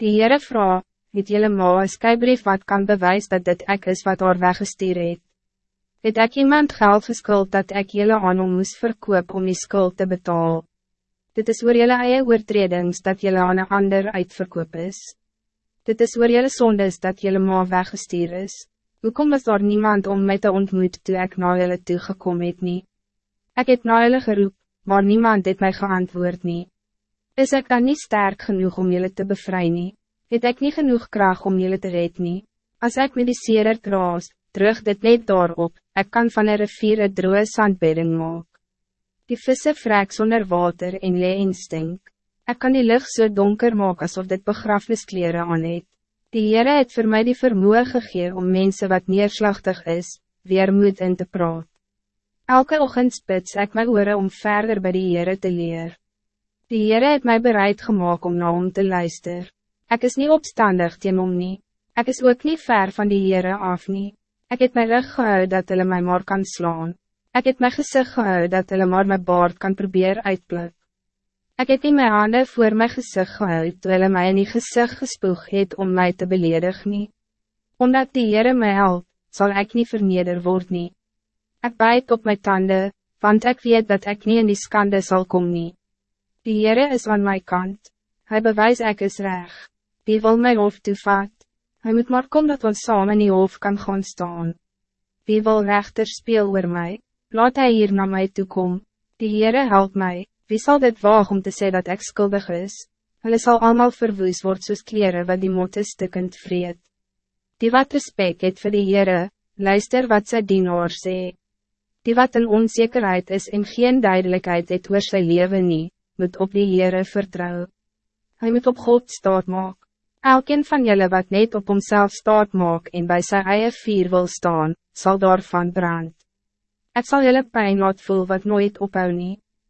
Die Heere vraag, het jylle ma een skybrief wat kan bewys dat dit ek is wat haar weggestuur het? Het ek iemand geld geskuld dat ek jylle aan hom moes verkoop om die skuld te betalen? Dit is oor jylle eie oortredings dat jylle aan een ander uitverkoop is. Dit is oor jylle sondes dat jylle ma weggestuur is. Hoekom is daar niemand om mij te ontmoet toe ek na jylle toegekom het nie? Ek het na jylle geroep, maar niemand het mij geantwoord nie. Is ik dan niet sterk genoeg om jullie te bevrijden? Het ik niet genoeg kracht om jullie te redden? Als ik met die seer draas, terug dit net daarop, ik kan van een rivier een droge zandbedding maak. Die vissen vrek zonder water en lee en stink. Ik kan die lucht zo so donker maken alsof dit begrafeniskleren aan het. Die Heere het voor mij die vermoe gegee om mensen wat neerslachtig is, weer moed in te praat. Elke ochtend spits ik mijn oren om verder bij die Heere te leren. Die Heere het mij bereid gemaakt om na hom te luisteren. Ik is niet opstandig teen hom nie. Ek is ook niet ver van die Heere af nie. Ek het my rug gehou dat hulle my maar kan slaan. Ik het my gezicht gehou dat hulle maar my baard kan probeer uitpluk. Ik het in my handen voor my gezicht gehou toe hulle my in die gezicht gespoeg het om mij te beledig nie. Omdat die Heere my help, zal ik niet verneder word nie. Ek bijt op my tanden, want ik weet dat ik niet in die skande zal komen. Die Heere is aan mijn kant. Hij bewijst ek is reg. Die wil my hof toevat. Hij moet maar kom dat ons samen in die hof kan gaan staan. Wie wil rechter speel oor my? Laat hij hier naar mij toe kom. Die Heere help mij. Wie zal dit waag om te zeggen dat ik schuldig is? Hulle sal allemaal verwoes word soos kleren wat die motte stukkend vreet. Die wat respect het vir die Heere, luister wat sy dienaar sê. Die wat in onzekerheid is en geen duidelijkheid het oor sy leven nie, moet op die Heere vertrouw. Hij moet op God staat maak. Elkeen van jullie wat net op homself staat maak en bij zijn eie vier wil staan, zal daarvan brand. Het zal jullie pijn laat voel wat nooit ophou nie.